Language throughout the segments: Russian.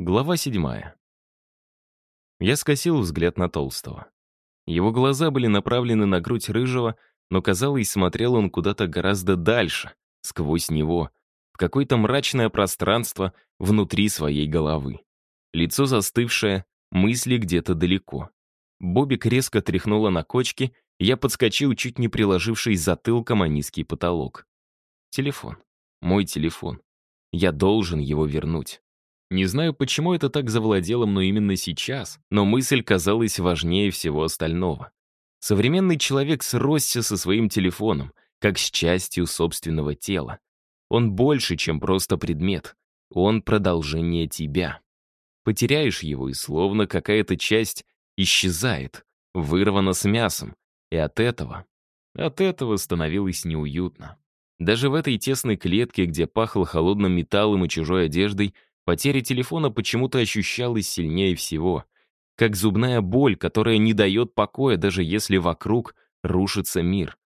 Глава седьмая. Я скосил взгляд на Толстого. Его глаза были направлены на грудь Рыжего, но, казалось, смотрел он куда-то гораздо дальше, сквозь него, в какое-то мрачное пространство внутри своей головы. Лицо застывшее, мысли где-то далеко. Бобик резко тряхнула на кочке, я подскочил, чуть не приложившись затылком о низкий потолок. Телефон. Мой телефон. Я должен его вернуть. Не знаю, почему это так завладело мной именно сейчас, но мысль казалась важнее всего остального. Современный человек сросся со своим телефоном, как с частью собственного тела. Он больше, чем просто предмет. Он продолжение тебя. Потеряешь его, и словно какая-то часть исчезает, вырвана с мясом. И от этого, от этого становилось неуютно. Даже в этой тесной клетке, где пахло холодным металлом и чужой одеждой, Потеря телефона почему-то ощущалась сильнее всего, как зубная боль, которая не дает покоя, даже если вокруг рушится мир.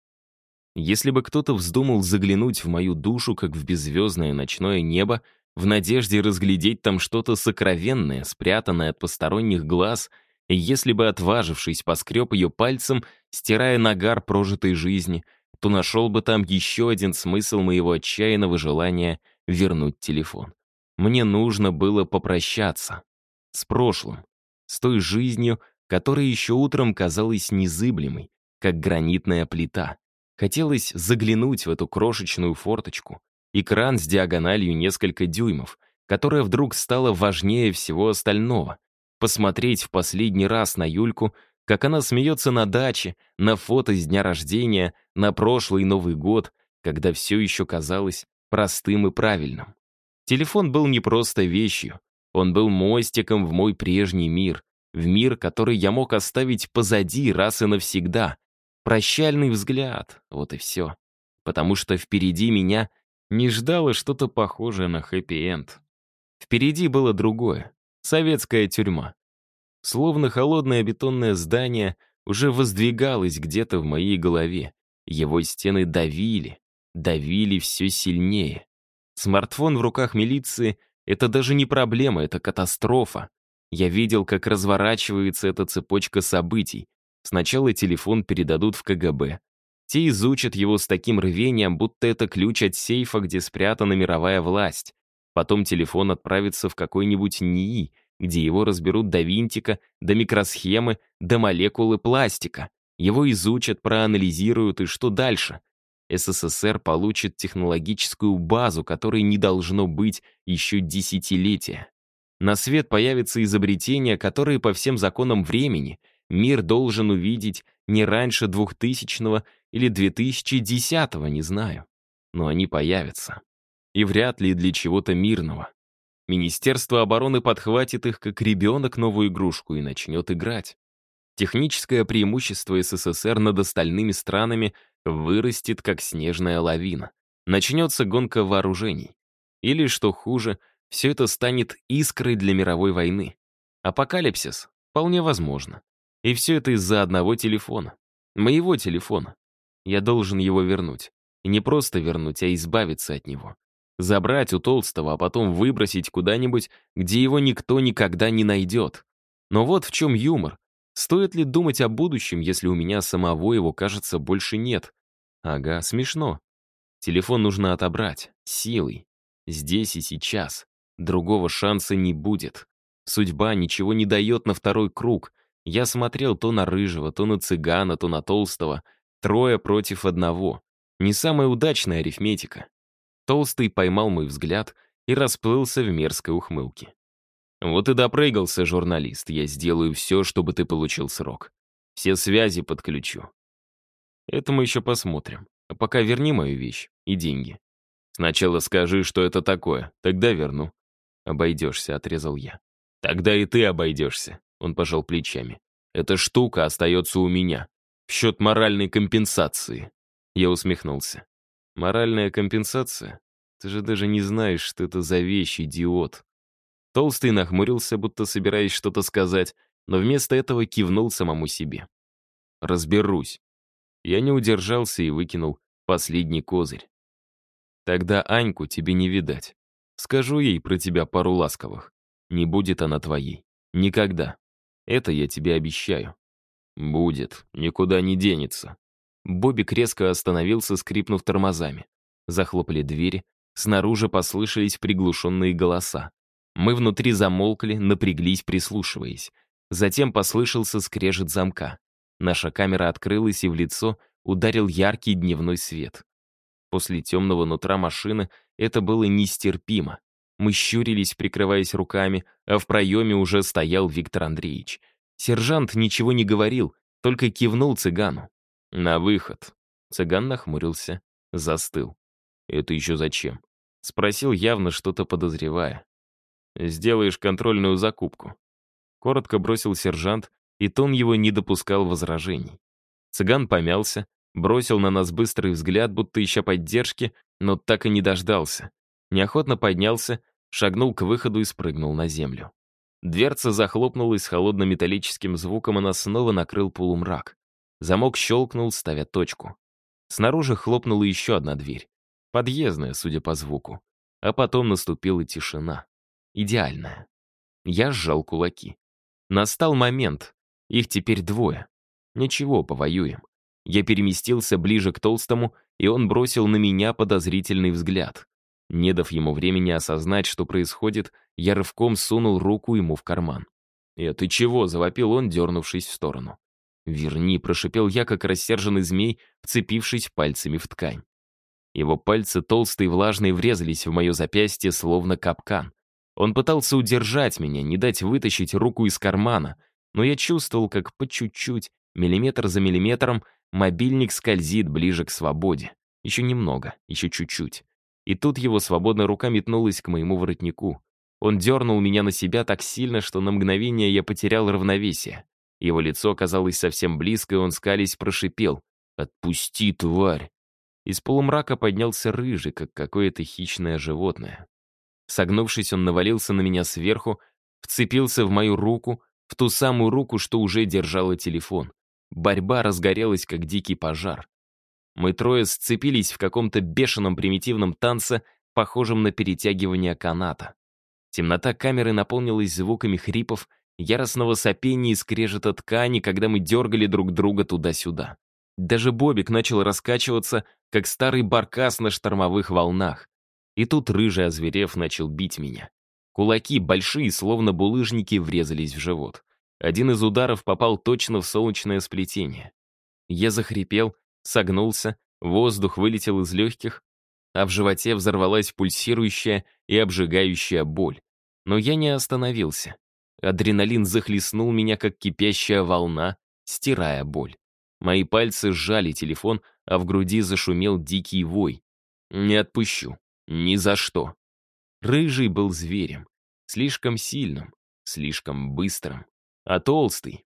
Если бы кто-то вздумал заглянуть в мою душу, как в беззвездное ночное небо, в надежде разглядеть там что-то сокровенное, спрятанное от посторонних глаз, и если бы, отважившись, поскреб ее пальцем, стирая нагар прожитой жизни, то нашел бы там еще один смысл моего отчаянного желания вернуть телефон. Мне нужно было попрощаться. С прошлым. С той жизнью, которая еще утром казалась незыблемой, как гранитная плита. Хотелось заглянуть в эту крошечную форточку. Экран с диагональю несколько дюймов, которая вдруг стала важнее всего остального. Посмотреть в последний раз на Юльку, как она смеется на даче, на фото с дня рождения, на прошлый Новый год, когда все еще казалось простым и правильным. Телефон был не просто вещью. Он был мостиком в мой прежний мир. В мир, который я мог оставить позади раз и навсегда. Прощальный взгляд, вот и все. Потому что впереди меня не ждало что-то похожее на хэппи-энд. Впереди было другое. Советская тюрьма. Словно холодное бетонное здание уже воздвигалось где-то в моей голове. Его стены давили, давили все сильнее. Смартфон в руках милиции — это даже не проблема, это катастрофа. Я видел, как разворачивается эта цепочка событий. Сначала телефон передадут в КГБ. Те изучат его с таким рвением, будто это ключ от сейфа, где спрятана мировая власть. Потом телефон отправится в какой-нибудь НИИ, где его разберут до винтика, до микросхемы, до молекулы пластика. Его изучат, проанализируют, и что дальше? СССР получит технологическую базу, которой не должно быть еще десятилетия. На свет появятся изобретения, которые по всем законам времени мир должен увидеть не раньше 2000 или 2010 не знаю. Но они появятся. И вряд ли для чего-то мирного. Министерство обороны подхватит их как ребенок новую игрушку и начнет играть. Техническое преимущество СССР над остальными странами вырастет, как снежная лавина. Начнется гонка вооружений. Или, что хуже, все это станет искрой для мировой войны. Апокалипсис? Вполне возможно. И все это из-за одного телефона. Моего телефона. Я должен его вернуть. И не просто вернуть, а избавиться от него. Забрать у Толстого, а потом выбросить куда-нибудь, где его никто никогда не найдет. Но вот в чем юмор. Стоит ли думать о будущем, если у меня самого его, кажется, больше нет? Ага, смешно. Телефон нужно отобрать. Силой. Здесь и сейчас. Другого шанса не будет. Судьба ничего не дает на второй круг. Я смотрел то на Рыжего, то на Цыгана, то на Толстого. Трое против одного. Не самая удачная арифметика. Толстый поймал мой взгляд и расплылся в мерзкой ухмылке. Вот и допрыгался журналист. Я сделаю все, чтобы ты получил срок. Все связи подключу. Это мы еще посмотрим. А пока верни мою вещь и деньги. Сначала скажи, что это такое, тогда верну. Обойдешься, отрезал я. Тогда и ты обойдешься, он пожал плечами. Эта штука остается у меня. В счет моральной компенсации. Я усмехнулся. Моральная компенсация? Ты же даже не знаешь, что это за вещь, идиот. Толстый нахмурился, будто собираясь что-то сказать, но вместо этого кивнул самому себе. «Разберусь». Я не удержался и выкинул последний козырь. «Тогда Аньку тебе не видать. Скажу ей про тебя пару ласковых. Не будет она твоей. Никогда. Это я тебе обещаю. Будет. Никуда не денется. Бобик резко остановился, скрипнув тормозами. Захлопали двери. Снаружи послышались приглушенные голоса. Мы внутри замолкли, напряглись, прислушиваясь. Затем послышался скрежет замка. Наша камера открылась, и в лицо ударил яркий дневной свет. После темного нутра машины это было нестерпимо. Мы щурились, прикрываясь руками, а в проеме уже стоял Виктор Андреевич. Сержант ничего не говорил, только кивнул цыгану. «На выход». Цыган нахмурился, застыл. «Это еще зачем?» Спросил, явно что-то подозревая. «Сделаешь контрольную закупку». Коротко бросил сержант, и тон его не допускал возражений. Цыган помялся, бросил на нас быстрый взгляд, будто ища поддержки, но так и не дождался. Неохотно поднялся, шагнул к выходу и спрыгнул на землю. Дверца захлопнулась с холодно-металлическим звуком, и нас снова накрыл полумрак. Замок щелкнул, ставя точку. Снаружи хлопнула еще одна дверь. Подъездная, судя по звуку. А потом наступила тишина. Идеальная. Я сжал кулаки. Настал момент. Их теперь двое. Ничего, повоюем. Я переместился ближе к толстому, и он бросил на меня подозрительный взгляд. Не дав ему времени осознать, что происходит, я рывком сунул руку ему в карман. «Э, ты чего?» — завопил он, дернувшись в сторону. «Верни», — прошипел я, как рассерженный змей, вцепившись пальцами в ткань. Его пальцы толстые и влажные врезались в мое запястье, словно капкан. Он пытался удержать меня, не дать вытащить руку из кармана, но я чувствовал, как по чуть-чуть, миллиметр за миллиметром, мобильник скользит ближе к свободе. Еще немного, еще чуть-чуть. И тут его свободная рука метнулась к моему воротнику. Он дернул меня на себя так сильно, что на мгновение я потерял равновесие. Его лицо оказалось совсем близко, и он скались прошипел. «Отпусти, тварь!» Из полумрака поднялся рыжий, как какое-то хищное животное. Согнувшись, он навалился на меня сверху, вцепился в мою руку, в ту самую руку, что уже держала телефон. Борьба разгорелась, как дикий пожар. Мы трое сцепились в каком-то бешеном примитивном танце, похожем на перетягивание каната. Темнота камеры наполнилась звуками хрипов, яростного сопения и скрежета ткани, когда мы дергали друг друга туда-сюда. Даже Бобик начал раскачиваться, как старый баркас на штормовых волнах. И тут рыжий озверев начал бить меня. Кулаки, большие, словно булыжники, врезались в живот. Один из ударов попал точно в солнечное сплетение. Я захрипел, согнулся, воздух вылетел из легких, а в животе взорвалась пульсирующая и обжигающая боль. Но я не остановился. Адреналин захлестнул меня, как кипящая волна, стирая боль. Мои пальцы сжали телефон, а в груди зашумел дикий вой. Не отпущу. Ни за что. Рыжий был зверем. Слишком сильным, слишком быстрым. А толстый.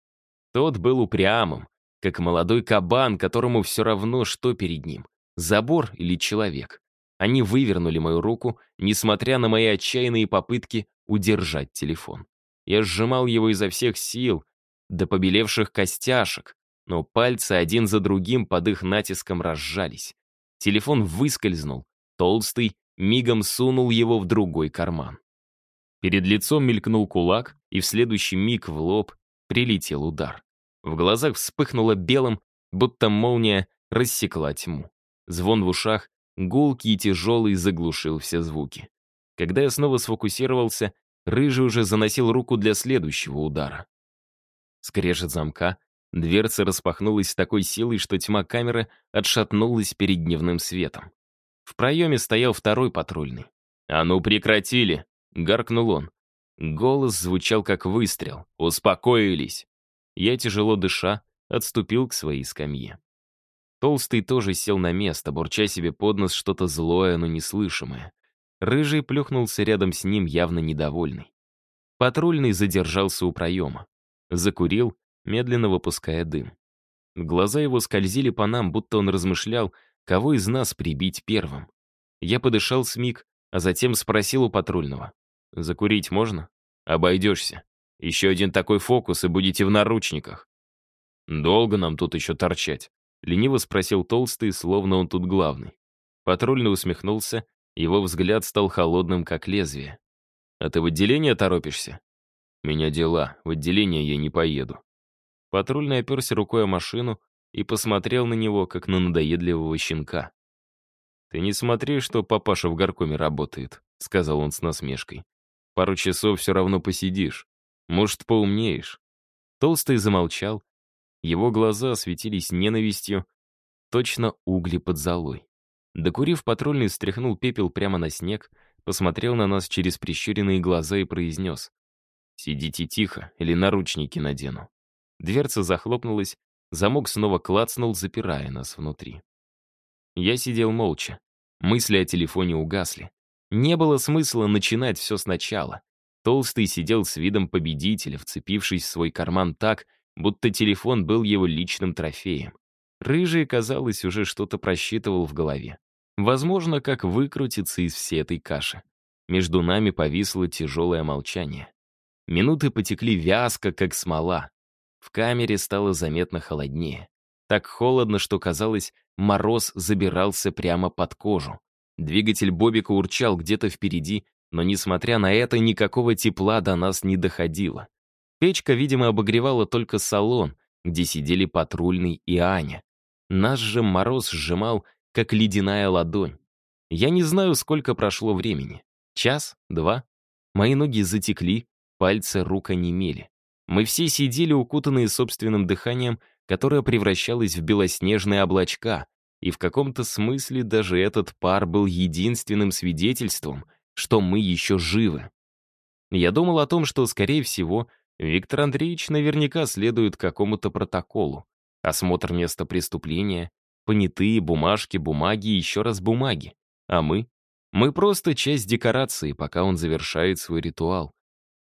Тот был упрямым, как молодой кабан, которому все равно, что перед ним. Забор или человек. Они вывернули мою руку, несмотря на мои отчаянные попытки удержать телефон. Я сжимал его изо всех сил, до побелевших костяшек, но пальцы один за другим под их натиском разжались. Телефон выскользнул, толстый мигом сунул его в другой карман. Перед лицом мелькнул кулак, и в следующий миг в лоб прилетел удар. В глазах вспыхнуло белым, будто молния рассекла тьму. Звон в ушах, гулкий и тяжелый, заглушил все звуки. Когда я снова сфокусировался, Рыжий уже заносил руку для следующего удара. Скрежет замка, дверца распахнулась с такой силой, что тьма камеры отшатнулась перед дневным светом. В проеме стоял второй патрульный. «А ну прекратили!» — гаркнул он. Голос звучал как выстрел. «Успокоились!» Я, тяжело дыша, отступил к своей скамье. Толстый тоже сел на место, бурча себе под нос что-то злое, но неслышимое. Рыжий плюхнулся рядом с ним, явно недовольный. Патрульный задержался у проема. Закурил, медленно выпуская дым. Глаза его скользили по нам, будто он размышлял, кого из нас прибить первым. Я подышал с миг, а затем спросил у патрульного. «Закурить можно?» «Обойдешься». Еще один такой фокус, и будете в наручниках. Долго нам тут еще торчать? Лениво спросил Толстый, словно он тут главный. Патрульный усмехнулся, его взгляд стал холодным, как лезвие. А ты в отделение торопишься? Меня дела, в отделение я не поеду. Патрульный оперся рукой о машину и посмотрел на него, как на надоедливого щенка. «Ты не смотри, что папаша в горкоме работает», — сказал он с насмешкой. «Пару часов все равно посидишь. Может, поумнеешь». Толстый замолчал. Его глаза светились ненавистью, точно угли под золой. Докурив, патрульный стряхнул пепел прямо на снег, посмотрел на нас через прищуренные глаза и произнес. «Сидите тихо, или наручники надену». Дверца захлопнулась, замок снова клацнул, запирая нас внутри. Я сидел молча. Мысли о телефоне угасли. Не было смысла начинать все сначала. Толстый сидел с видом победителя, вцепившись в свой карман так, будто телефон был его личным трофеем. Рыжий, казалось, уже что-то просчитывал в голове. Возможно, как выкрутиться из всей этой каши. Между нами повисло тяжелое молчание. Минуты потекли вязко, как смола. В камере стало заметно холоднее. Так холодно, что казалось, мороз забирался прямо под кожу. Двигатель Бобика урчал где-то впереди, но, несмотря на это, никакого тепла до нас не доходило. Печка, видимо, обогревала только салон, где сидели патрульный и Аня. Наш же мороз сжимал, как ледяная ладонь. Я не знаю, сколько прошло времени. Час? Два? Мои ноги затекли, пальцы рук онемели. Мы все сидели, укутанные собственным дыханием, которое превращалось в белоснежные облачка, и в каком-то смысле даже этот пар был единственным свидетельством, что мы еще живы. Я думал о том, что, скорее всего, Виктор Андреевич наверняка следует какому-то протоколу. Осмотр места преступления, понятые бумажки, бумаги и еще раз бумаги. А мы? Мы просто часть декорации, пока он завершает свой ритуал.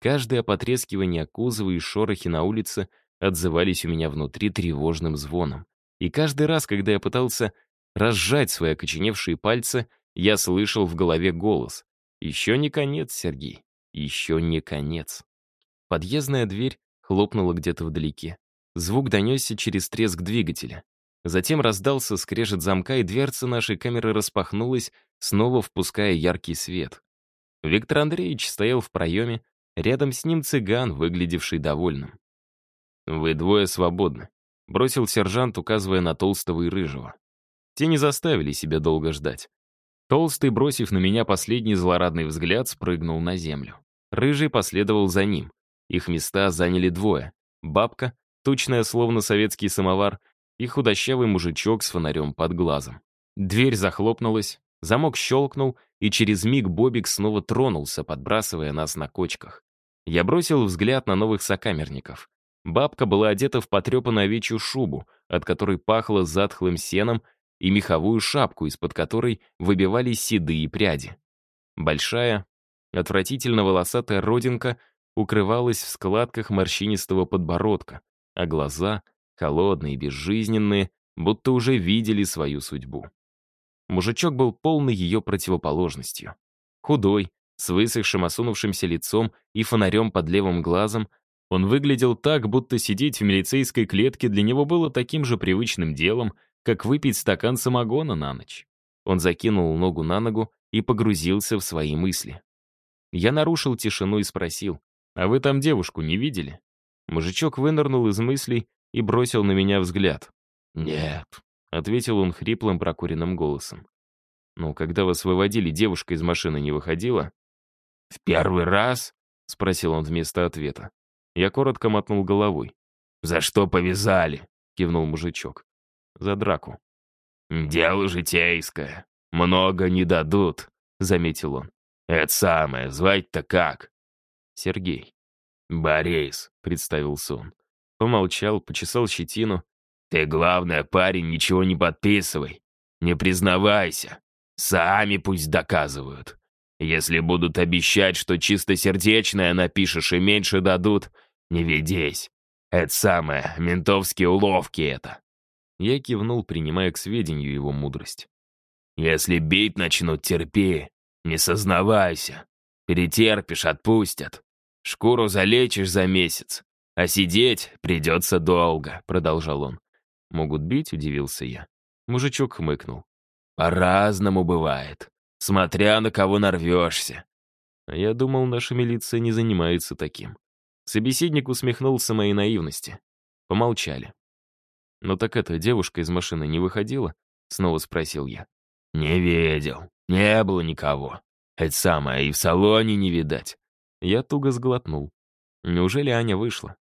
Каждое потрескивание кузова и шорохи на улице отзывались у меня внутри тревожным звоном. И каждый раз, когда я пытался разжать свои окоченевшие пальцы, я слышал в голове голос. «Еще не конец, Сергей, еще не конец». Подъездная дверь хлопнула где-то вдалеке. Звук донесся через треск двигателя. Затем раздался скрежет замка, и дверца нашей камеры распахнулась, снова впуская яркий свет. Виктор Андреевич стоял в проеме, рядом с ним цыган, выглядевший довольным. «Вы двое свободны», — бросил сержант, указывая на Толстого и Рыжего. Те не заставили себя долго ждать. Толстый, бросив на меня последний злорадный взгляд, спрыгнул на землю. Рыжий последовал за ним. Их места заняли двое. Бабка, тучная, словно советский самовар, и худощавый мужичок с фонарем под глазом. Дверь захлопнулась, замок щелкнул, и через миг Бобик снова тронулся, подбрасывая нас на кочках. Я бросил взгляд на новых сокамерников. Бабка была одета в потрепанную овечью шубу, от которой пахло затхлым сеном, и меховую шапку, из-под которой выбивались седые пряди. Большая, отвратительно волосатая родинка укрывалась в складках морщинистого подбородка, а глаза холодные, безжизненные, будто уже видели свою судьбу. Мужичок был полной ее противоположностью. Худой, с высохшим осунувшимся лицом и фонарем под левым глазом, он выглядел так, будто сидеть в милицейской клетке для него было таким же привычным делом, как выпить стакан самогона на ночь. Он закинул ногу на ногу и погрузился в свои мысли. Я нарушил тишину и спросил, «А вы там девушку не видели?» Мужичок вынырнул из мыслей и бросил на меня взгляд. «Нет», — ответил он хриплым прокуренным голосом. «Ну, когда вас выводили, девушка из машины не выходила?» «В первый раз?» — спросил он вместо ответа. Я коротко мотнул головой. «За что повязали?» — кивнул мужичок. «За драку». «Дело житейское. Много не дадут», — заметил он. «Это самое, звать-то как?» «Сергей». «Борис», — представился он. Помолчал, почесал щетину. «Ты, главное, парень, ничего не подписывай. Не признавайся. Сами пусть доказывают. Если будут обещать, что чистосердечное напишешь и меньше дадут, не ведись. Это самое, ментовские уловки это». Я кивнул, принимая к сведению его мудрость. «Если бить начнут, терпи. Не сознавайся. Перетерпишь, отпустят. Шкуру залечишь за месяц. «А сидеть придется долго», — продолжал он. «Могут бить?» — удивился я. Мужичок хмыкнул. «По-разному бывает, смотря на кого нарвешься. А я думал, наша милиция не занимается таким. Собеседник усмехнулся моей наивности. Помолчали. «Ну так эта девушка из машины не выходила?» — снова спросил я. «Не видел. Не было никого. Это самое, и в салоне не видать». Я туго сглотнул. Неужели Аня вышла?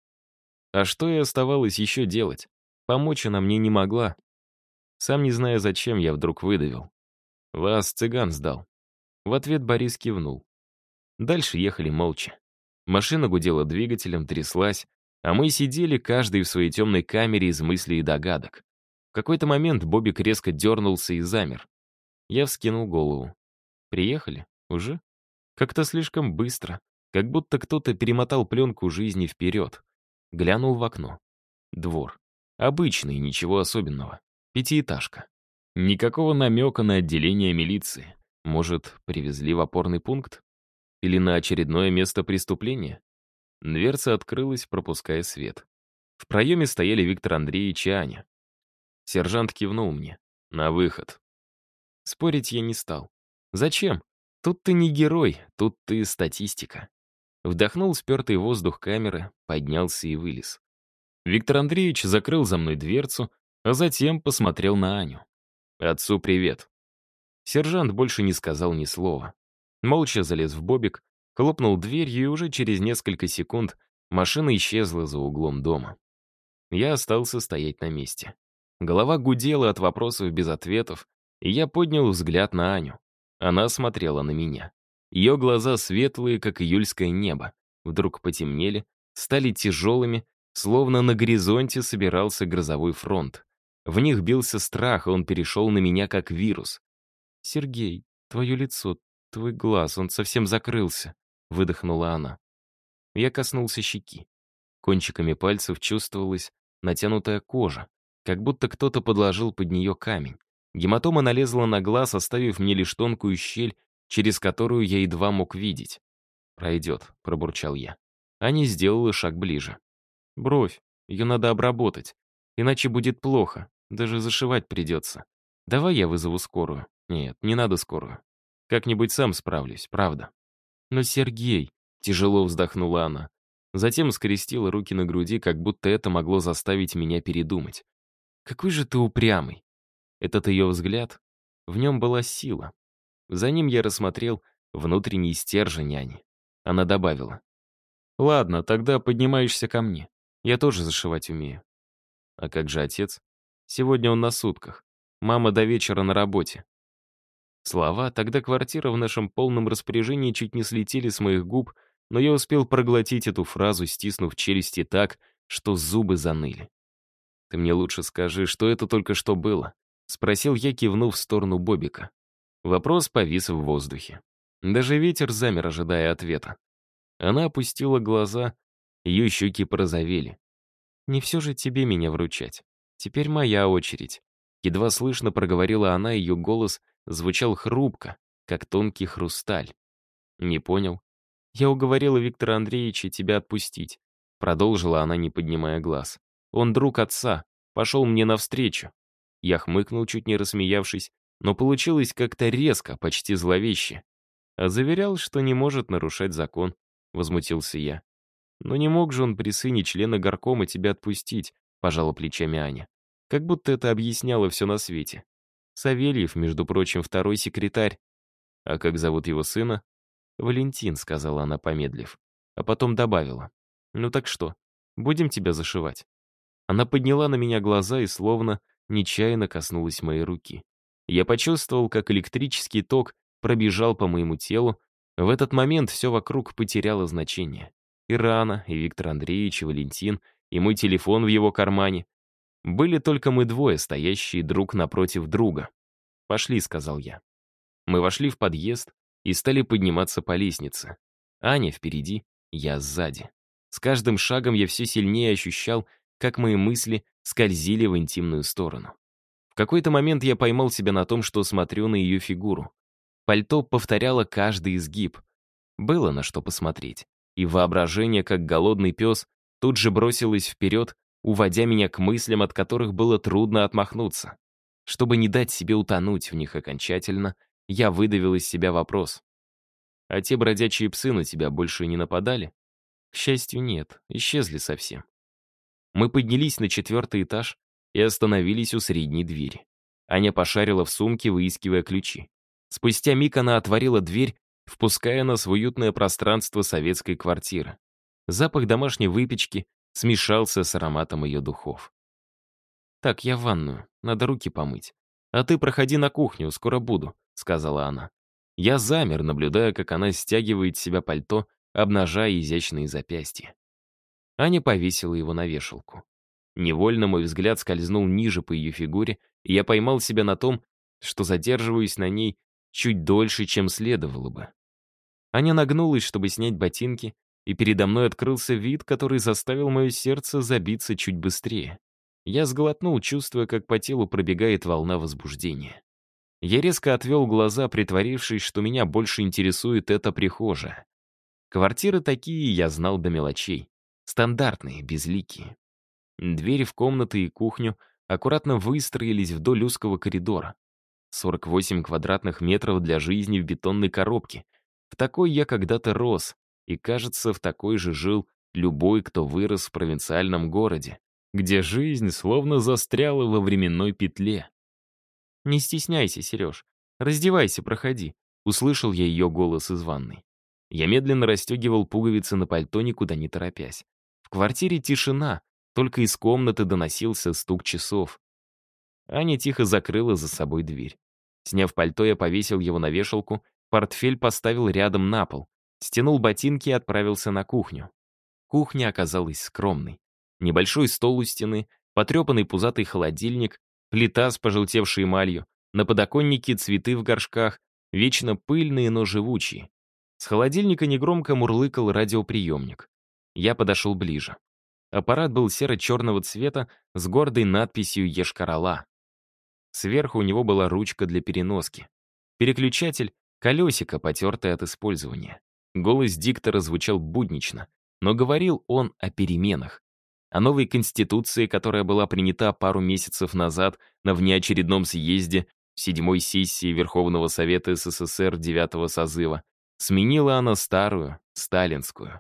А что ей оставалось еще делать? Помочь она мне не могла. Сам не зная зачем, я вдруг выдавил. «Вас цыган сдал». В ответ Борис кивнул. Дальше ехали молча. Машина гудела двигателем, тряслась, а мы сидели, каждый в своей темной камере из мыслей и догадок. В какой-то момент Бобик резко дернулся и замер. Я вскинул голову. «Приехали? Уже?» Как-то слишком быстро, как будто кто-то перемотал пленку жизни вперед. Глянул в окно. Двор. Обычный, ничего особенного. Пятиэтажка. Никакого намека на отделение милиции. Может, привезли в опорный пункт? Или на очередное место преступления? Дверца открылась, пропуская свет. В проеме стояли Виктор Андреевич и Аня. Сержант кивнул мне. На выход. Спорить я не стал. Зачем? Тут ты не герой, тут ты статистика. Вдохнул спертый воздух камеры, поднялся и вылез. Виктор Андреевич закрыл за мной дверцу, а затем посмотрел на Аню. «Отцу привет». Сержант больше не сказал ни слова. Молча залез в бобик, хлопнул дверью, и уже через несколько секунд машина исчезла за углом дома. Я остался стоять на месте. Голова гудела от вопросов без ответов, и я поднял взгляд на Аню. Она смотрела на меня. Ее глаза светлые, как июльское небо, вдруг потемнели, стали тяжелыми, словно на горизонте собирался грозовой фронт. В них бился страх, и он перешел на меня как вирус. «Сергей, твое лицо, твой глаз, он совсем закрылся», — выдохнула она. Я коснулся щеки. Кончиками пальцев чувствовалась натянутая кожа, как будто кто-то подложил под нее камень. Гематома налезла на глаз, оставив мне лишь тонкую щель, через которую я едва мог видеть. «Пройдет», — пробурчал я. Аня сделала шаг ближе. «Бровь, ее надо обработать, иначе будет плохо, даже зашивать придется. Давай я вызову скорую». «Нет, не надо скорую. Как-нибудь сам справлюсь, правда». «Но Сергей...» — тяжело вздохнула она. Затем скрестила руки на груди, как будто это могло заставить меня передумать. «Какой же ты упрямый!» Этот ее взгляд, в нем была сила. За ним я рассмотрел внутренний стержень няни. Она добавила. «Ладно, тогда поднимаешься ко мне. Я тоже зашивать умею». «А как же отец? Сегодня он на сутках. Мама до вечера на работе. Слова «тогда квартира в нашем полном распоряжении» чуть не слетели с моих губ, но я успел проглотить эту фразу, стиснув челюсти так, что зубы заныли. «Ты мне лучше скажи, что это только что было?» — спросил я, кивнув в сторону Бобика. Вопрос повис в воздухе. Даже ветер замер, ожидая ответа. Она опустила глаза, ее щеки порозовели. «Не все же тебе меня вручать. Теперь моя очередь». Едва слышно проговорила она, ее голос звучал хрупко, как тонкий хрусталь. Не понял. Я уговорила Виктора Андреевича тебя отпустить. Продолжила она, не поднимая глаз. Он друг отца, пошел мне навстречу. Я хмыкнул, чуть не рассмеявшись, но получилось как-то резко, почти зловеще. А заверял, что не может нарушать закон, возмутился я. Но не мог же он при сыне члена горкома тебя отпустить, пожала плечами Аня. Как будто это объясняло все на свете. Савельев, между прочим, второй секретарь. А как зовут его сына? Валентин, сказала она, помедлив. А потом добавила. Ну так что, будем тебя зашивать? Она подняла на меня глаза и словно нечаянно коснулась моей руки. Я почувствовал, как электрический ток пробежал по моему телу. В этот момент все вокруг потеряло значение. И Рана, и Виктор Андреевич, и Валентин, и мой телефон в его кармане, были только мы двое, стоящие друг напротив друга. «Пошли», — сказал я. Мы вошли в подъезд и стали подниматься по лестнице. Аня впереди, я сзади. С каждым шагом я все сильнее ощущал, как мои мысли скользили в интимную сторону. В какой-то момент я поймал себя на том, что смотрю на ее фигуру. Пальто повторяло каждый изгиб. Было на что посмотреть. И воображение, как голодный пес, тут же бросилось вперед, уводя меня к мыслям, от которых было трудно отмахнуться. Чтобы не дать себе утонуть в них окончательно, я выдавил из себя вопрос. А те бродячие псы на тебя больше не нападали? К счастью, нет, исчезли совсем. Мы поднялись на четвертый этаж и остановились у средней двери. Аня пошарила в сумке, выискивая ключи. Спустя миг она отворила дверь, впуская нас в уютное пространство советской квартиры. Запах домашней выпечки смешался с ароматом ее духов. «Так, я в ванную, надо руки помыть. А ты проходи на кухню, скоро буду», — сказала она. Я замер, наблюдая, как она стягивает с себя пальто, обнажая изящные запястья. Аня повесила его на вешалку. Невольно мой взгляд скользнул ниже по ее фигуре, и я поймал себя на том, что задерживаюсь на ней чуть дольше, чем следовало бы. Аня нагнулась, чтобы снять ботинки, и передо мной открылся вид, который заставил мое сердце забиться чуть быстрее. Я сглотнул, чувствуя, как по телу пробегает волна возбуждения. Я резко отвел глаза, притворившись, что меня больше интересует эта прихожая. Квартиры такие я знал до мелочей. Стандартные, безликие. Двери в комнаты и кухню аккуратно выстроились вдоль узкого коридора. 48 квадратных метров для жизни в бетонной коробке. В такой я когда-то рос, и, кажется, в такой же жил любой, кто вырос в провинциальном городе, где жизнь словно застряла во временной петле. «Не стесняйся, Сереж. Раздевайся, проходи», — услышал я ее голос из ванной. Я медленно расстегивал пуговицы на пальто, никуда не торопясь. В квартире тишина, только из комнаты доносился стук часов. Аня тихо закрыла за собой дверь. Сняв пальто, я повесил его на вешалку, портфель поставил рядом на пол, стянул ботинки и отправился на кухню. Кухня оказалась скромной. Небольшой стол у стены, потрепанный пузатый холодильник, плита с пожелтевшей эмалью, на подоконнике цветы в горшках, вечно пыльные, но живучие. С холодильника негромко мурлыкал радиоприемник. Я подошел ближе. Аппарат был серо-черного цвета с гордой надписью «Ешкарала». Сверху у него была ручка для переноски. Переключатель — колесико, потертое от использования. Голос диктора звучал буднично, но говорил он о переменах о новой Конституции, которая была принята пару месяцев назад на внеочередном съезде седьмой сессии Верховного Совета СССР девятого созыва. Сменила она старую, сталинскую.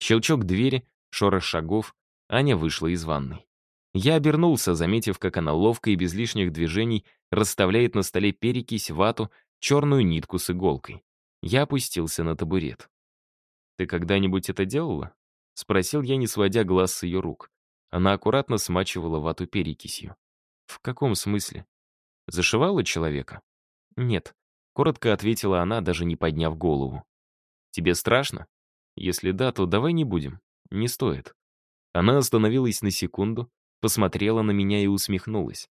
Щелчок двери, шорох шагов, Аня вышла из ванной. Я обернулся, заметив, как она ловко и без лишних движений расставляет на столе перекись, вату, черную нитку с иголкой. Я опустился на табурет. «Ты когда-нибудь это делала?» — спросил я, не сводя глаз с ее рук. Она аккуратно смачивала вату перекисью. «В каком смысле? Зашивала человека?» «Нет», — коротко ответила она, даже не подняв голову. «Тебе страшно? Если да, то давай не будем. Не стоит». Она остановилась на секунду, посмотрела на меня и усмехнулась.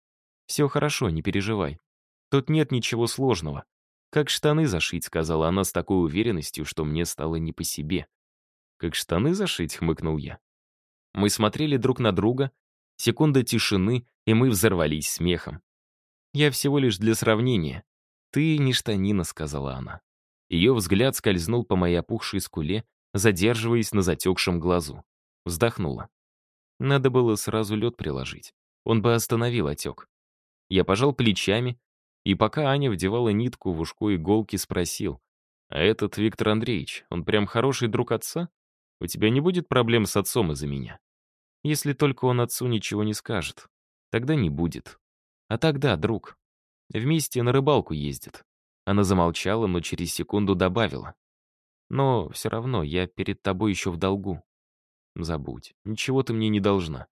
«Все хорошо, не переживай. Тут нет ничего сложного. Как штаны зашить», — сказала она с такой уверенностью, что мне стало не по себе. «Как штаны зашить?» — хмыкнул я. Мы смотрели друг на друга, секунда тишины, и мы взорвались смехом. «Я всего лишь для сравнения. Ты не штанина», — сказала она. Ее взгляд скользнул по моей опухшей скуле, задерживаясь на затекшем глазу. Вздохнула. Надо было сразу лед приложить. Он бы остановил отек. Я пожал плечами, и пока Аня вдевала нитку в ушко иголки, спросил, «А этот Виктор Андреевич, он прям хороший друг отца?» У тебя не будет проблем с отцом из-за меня? Если только он отцу ничего не скажет. Тогда не будет. А тогда, друг. Вместе на рыбалку ездит. Она замолчала, но через секунду добавила. Но все равно я перед тобой еще в долгу. Забудь, ничего ты мне не должна.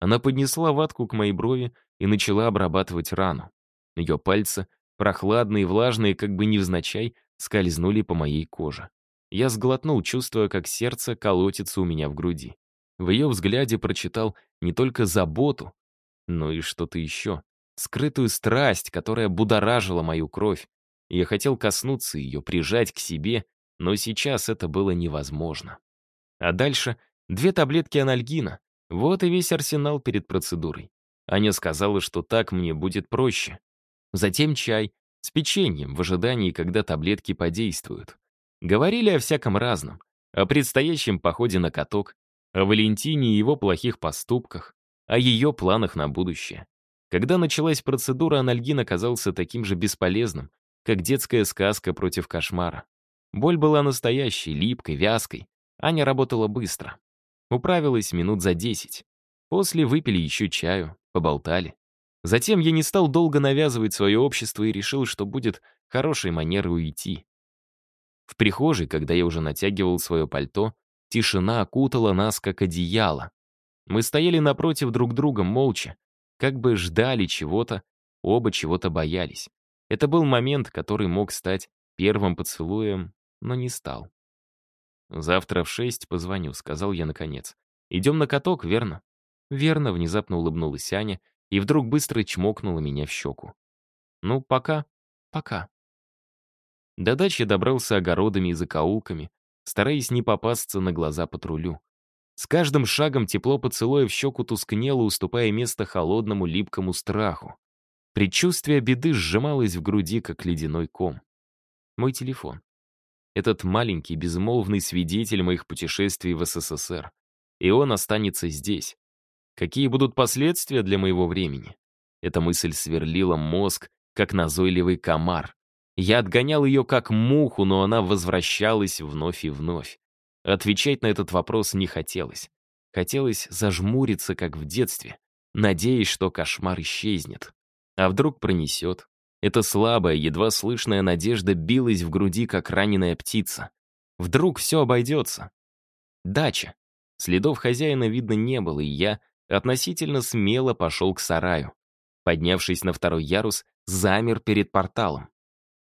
Она поднесла ватку к моей брови и начала обрабатывать рану. Ее пальцы, прохладные влажные, как бы невзначай, скользнули по моей коже. Я сглотнул, чувствуя, как сердце колотится у меня в груди. В ее взгляде прочитал не только заботу, но и что-то еще. Скрытую страсть, которая будоражила мою кровь. Я хотел коснуться ее, прижать к себе, но сейчас это было невозможно. А дальше две таблетки анальгина. Вот и весь арсенал перед процедурой. Аня сказала, что так мне будет проще. Затем чай с печеньем в ожидании, когда таблетки подействуют. Говорили о всяком разном. О предстоящем походе на каток, о Валентине и его плохих поступках, о ее планах на будущее. Когда началась процедура, анальгин оказался таким же бесполезным, как детская сказка против кошмара. Боль была настоящей, липкой, вязкой. Аня работала быстро. Управилась минут за десять. После выпили еще чаю, поболтали. Затем я не стал долго навязывать свое общество и решил, что будет хорошей манерой уйти. В прихожей, когда я уже натягивал свое пальто, тишина окутала нас, как одеяло. Мы стояли напротив друг друга молча, как бы ждали чего-то, оба чего-то боялись. Это был момент, который мог стать первым поцелуем, но не стал. «Завтра в шесть позвоню», — сказал я наконец. «Идем на каток, верно?» «Верно», — внезапно улыбнулась Аня и вдруг быстро чмокнула меня в щеку. «Ну, пока, пока». До дачи добрался огородами и закоулками, стараясь не попасться на глаза патрулю. С каждым шагом тепло поцелуя в щеку тускнело, уступая место холодному липкому страху. Предчувствие беды сжималось в груди, как ледяной ком. Мой телефон. Этот маленький, безмолвный свидетель моих путешествий в СССР. И он останется здесь. Какие будут последствия для моего времени? Эта мысль сверлила мозг, как назойливый комар. Я отгонял ее как муху, но она возвращалась вновь и вновь. Отвечать на этот вопрос не хотелось. Хотелось зажмуриться, как в детстве, надеясь, что кошмар исчезнет. А вдруг пронесет? Эта слабая, едва слышная надежда билась в груди, как раненая птица. Вдруг все обойдется. Дача. Следов хозяина видно не было, и я относительно смело пошел к сараю. Поднявшись на второй ярус, замер перед порталом.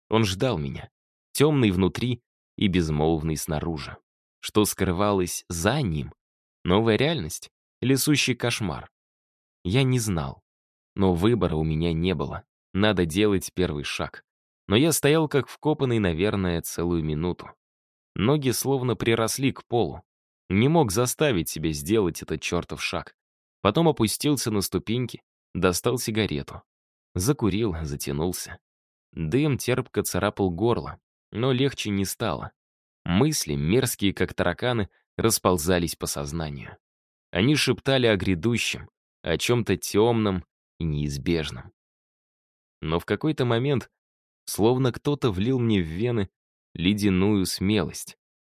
Он ждал меня, темный внутри и безмолвный снаружи. Что скрывалось за ним? Новая реальность? Или сущий кошмар? Я не знал. Но выбора у меня не было. Надо делать первый шаг. Но я стоял как вкопанный, наверное, целую минуту. Ноги словно приросли к полу. Не мог заставить себя сделать этот чертов шаг. Потом опустился на ступеньки, достал сигарету. Закурил, затянулся. Дым терпко царапал горло, но легче не стало. Мысли, мерзкие как тараканы, расползались по сознанию. Они шептали о грядущем, о чем-то темном и неизбежном. Но в какой-то момент, словно кто-то влил мне в вены ледяную смелость.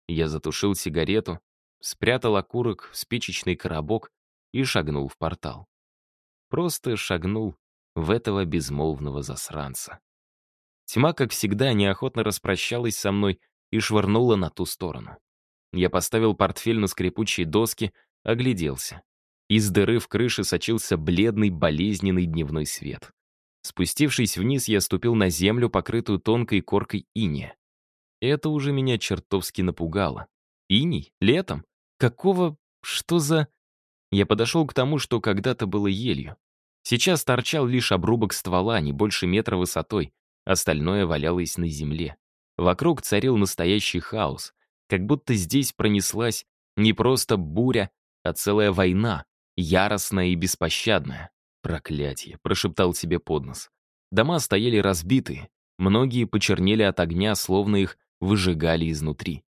Я затушил сигарету, спрятал окурок в спичечный коробок и шагнул в портал. Просто шагнул в этого безмолвного засранца. Тьма, как всегда, неохотно распрощалась со мной и швырнула на ту сторону. Я поставил портфель на скрипучие доски, огляделся. Из дыры в крыше сочился бледный, болезненный дневной свет. Спустившись вниз, я ступил на землю, покрытую тонкой коркой иния. Это уже меня чертовски напугало. Иней? Летом? Какого... Что за... Я подошел к тому, что когда-то было елью. Сейчас торчал лишь обрубок ствола, не больше метра высотой. Остальное валялось на земле. Вокруг царил настоящий хаос. Как будто здесь пронеслась не просто буря, а целая война, яростная и беспощадная. «Проклятье!» — прошептал себе под нос. Дома стояли разбитые, многие почернели от огня, словно их выжигали изнутри.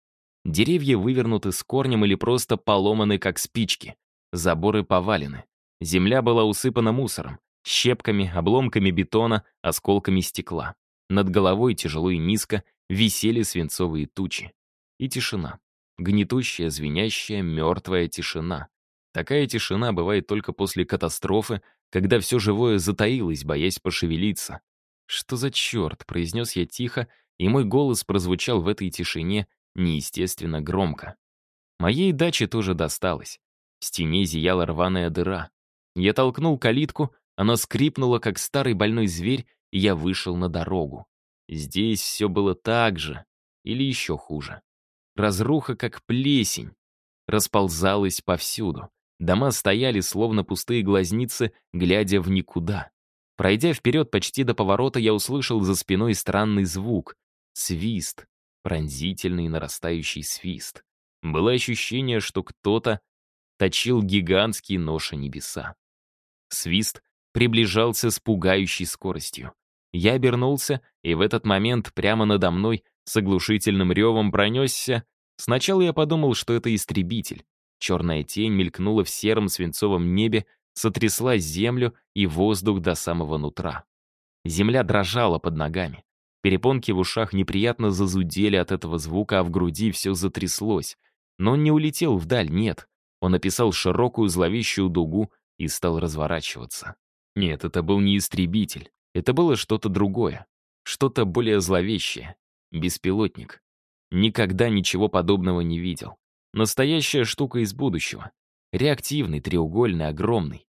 Деревья вывернуты с корнем или просто поломаны, как спички. Заборы повалены. Земля была усыпана мусором, щепками, обломками бетона, осколками стекла. Над головой тяжело и низко висели свинцовые тучи. И тишина. Гнетущая, звенящая, мертвая тишина. Такая тишина бывает только после катастрофы, когда все живое затаилось, боясь пошевелиться. «Что за черт?» — произнес я тихо, и мой голос прозвучал в этой тишине неестественно громко. Моей даче тоже досталось. В стене зияла рваная дыра. Я толкнул калитку, она скрипнула, как старый больной зверь, и я вышел на дорогу. Здесь все было так же, или еще хуже. Разруха, как плесень, расползалась повсюду. Дома стояли, словно пустые глазницы, глядя в никуда. Пройдя вперед почти до поворота, я услышал за спиной странный звук. Свист. Пронзительный нарастающий свист. Было ощущение, что кто-то точил гигантский нож небеса. Свист приближался с пугающей скоростью. Я обернулся, и в этот момент прямо надо мной с оглушительным ревом пронесся. Сначала я подумал, что это истребитель. Черная тень мелькнула в сером свинцовом небе, сотрясла землю и воздух до самого нутра. Земля дрожала под ногами. Перепонки в ушах неприятно зазудели от этого звука, а в груди все затряслось. Но он не улетел вдаль, нет. Он описал широкую зловещую дугу и стал разворачиваться. Нет, это был не истребитель. Это было что-то другое. Что-то более зловещее. Беспилотник. Никогда ничего подобного не видел. Настоящая штука из будущего. Реактивный, треугольный, огромный.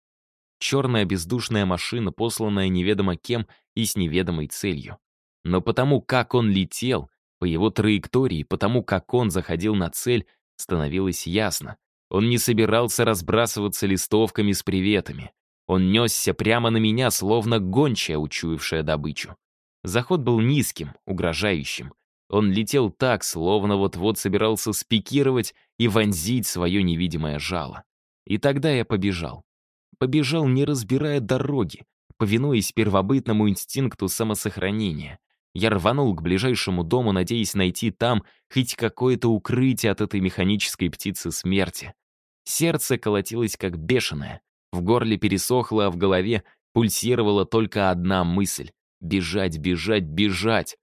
Черная бездушная машина, посланная неведомо кем и с неведомой целью. Но потому, как он летел, по его траектории, потому, как он заходил на цель, становилось ясно. Он не собирался разбрасываться листовками с приветами. Он несся прямо на меня, словно гончая, учуявшая добычу. Заход был низким, угрожающим. Он летел так, словно вот-вот собирался спикировать и вонзить свое невидимое жало. И тогда я побежал. Побежал, не разбирая дороги, повинуясь первобытному инстинкту самосохранения. Я рванул к ближайшему дому, надеясь найти там хоть какое-то укрытие от этой механической птицы смерти. Сердце колотилось как бешеное. В горле пересохло, а в голове пульсировала только одна мысль — бежать, бежать, бежать.